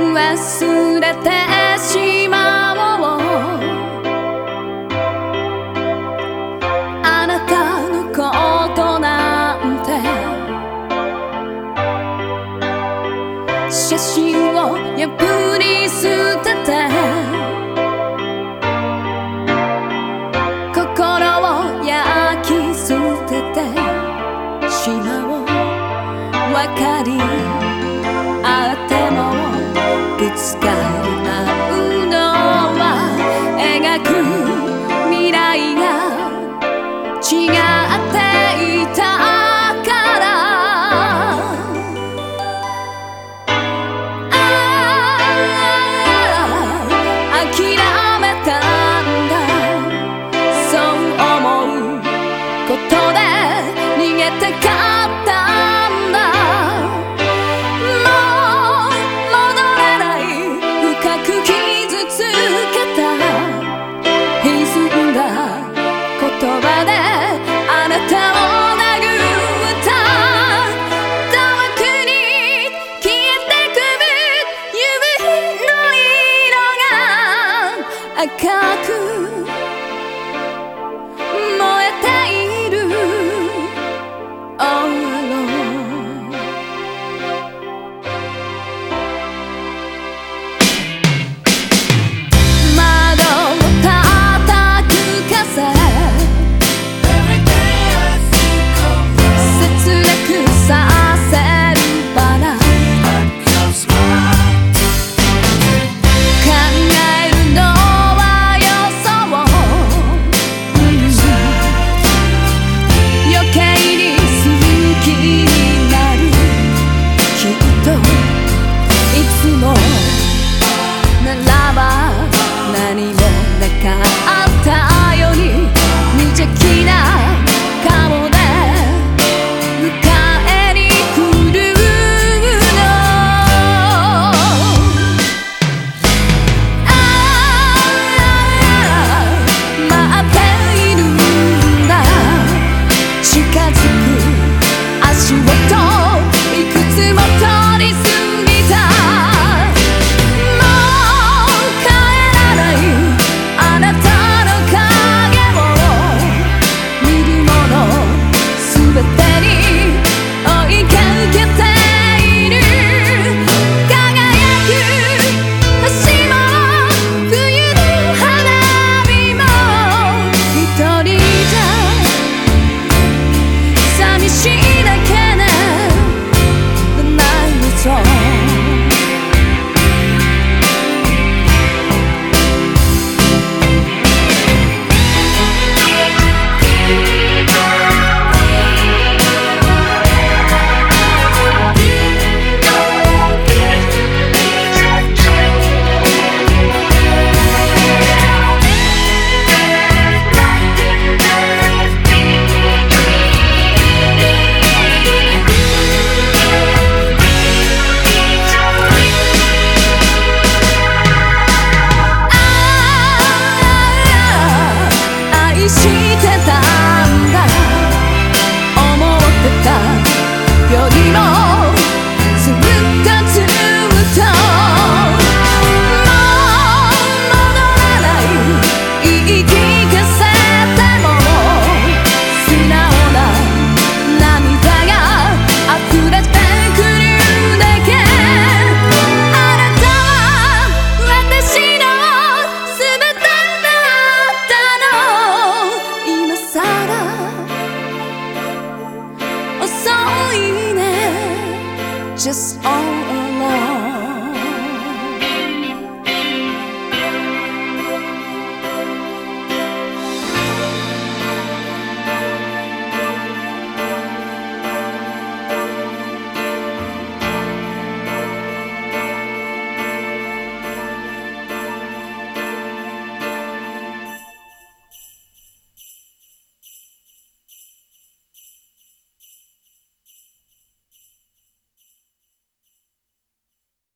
忘れてしまおうあなたのことなんて写真を破り捨てて心を焼き捨ててしまおう分かり合ってもつか会うのは描く未来が違っていた。赤く燃えている。Oh Lord 窓を叩く切なく